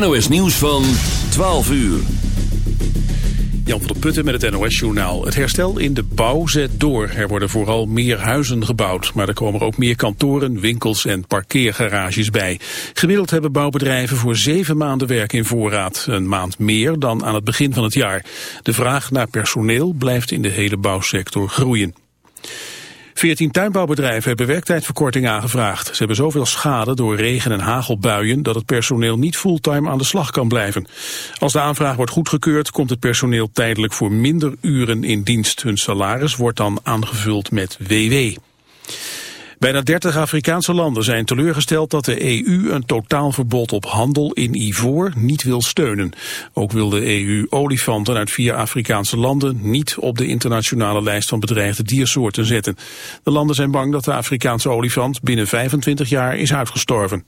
NOS nieuws van 12 uur. Jan van der Putten met het NOS-journaal. Het herstel in de bouw zet door. Er worden vooral meer huizen gebouwd. Maar er komen ook meer kantoren, winkels en parkeergarages bij. Gemiddeld hebben bouwbedrijven voor zeven maanden werk in voorraad. Een maand meer dan aan het begin van het jaar. De vraag naar personeel blijft in de hele bouwsector groeien. Veertien tuinbouwbedrijven hebben werktijdverkorting aangevraagd. Ze hebben zoveel schade door regen- en hagelbuien dat het personeel niet fulltime aan de slag kan blijven. Als de aanvraag wordt goedgekeurd komt het personeel tijdelijk voor minder uren in dienst. Hun salaris wordt dan aangevuld met WW. Bijna 30 Afrikaanse landen zijn teleurgesteld dat de EU een totaalverbod op handel in ivoor niet wil steunen. Ook wil de EU olifanten uit vier Afrikaanse landen niet op de internationale lijst van bedreigde diersoorten zetten. De landen zijn bang dat de Afrikaanse olifant binnen 25 jaar is uitgestorven.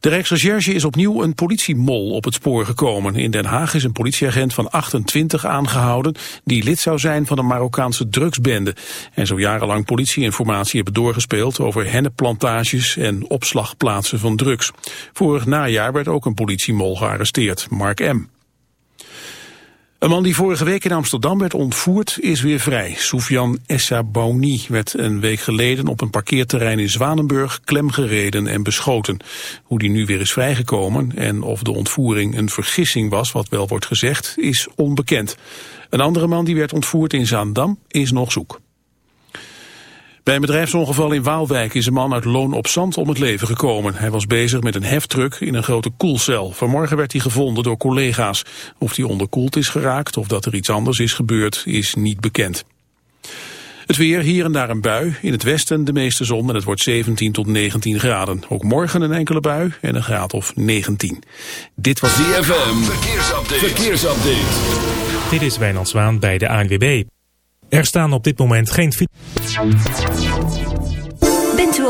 De Rijksrecherche is opnieuw een politiemol op het spoor gekomen. In Den Haag is een politieagent van 28 aangehouden... die lid zou zijn van een Marokkaanse drugsbende... en zo jarenlang politieinformatie hebben doorgespeeld... over hennepplantages en opslagplaatsen van drugs. Vorig najaar werd ook een politiemol gearresteerd, Mark M. Een man die vorige week in Amsterdam werd ontvoerd is weer vrij. Soufian Bouni werd een week geleden op een parkeerterrein in Zwanenburg klemgereden en beschoten. Hoe die nu weer is vrijgekomen en of de ontvoering een vergissing was, wat wel wordt gezegd, is onbekend. Een andere man die werd ontvoerd in Zaandam is nog zoek. Bij een bedrijfsongeval in Waalwijk is een man uit Loon op Zand om het leven gekomen. Hij was bezig met een heftruck in een grote koelcel. Vanmorgen werd hij gevonden door collega's. Of hij onderkoeld is geraakt of dat er iets anders is gebeurd is niet bekend. Het weer, hier en daar een bui. In het westen de meeste zon en het wordt 17 tot 19 graden. Ook morgen een enkele bui en een graad of 19. Dit was DFM. Verkeersupdate. Verkeersupdate. Dit is Wijnand Zwaan bij de ANWB. Er staan op dit moment geen...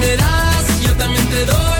me das, yo también te doy.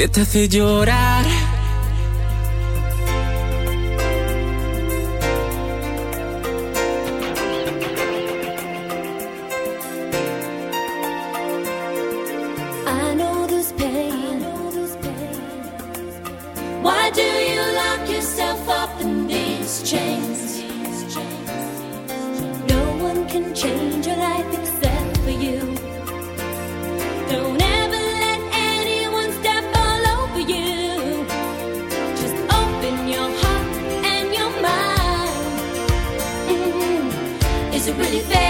Que te hace llorar. is really there?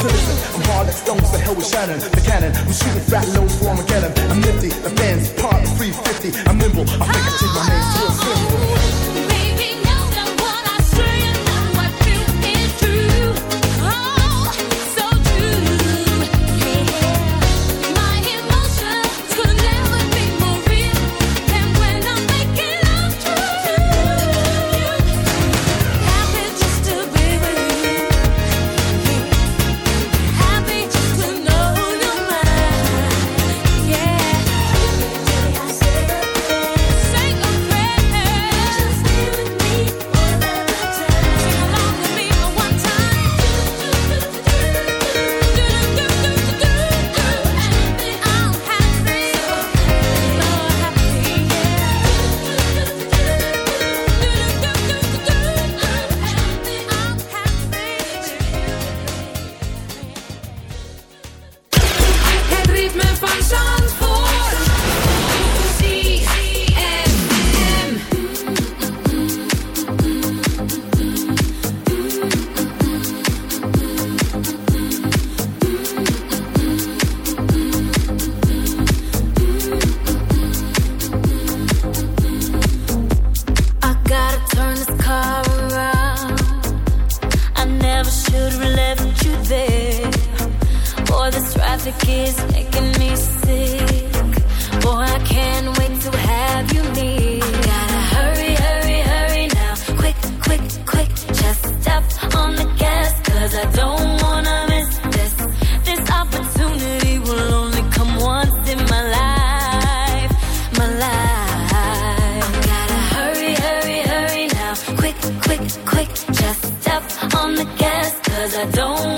to. I'm hard like stones, the hell with Shannon, the cannon. I'm shooting fat loads for Armageddon. I'm nifty, the fans part 350. I'm nimble, I think I take my name to a symbol. Cause I don't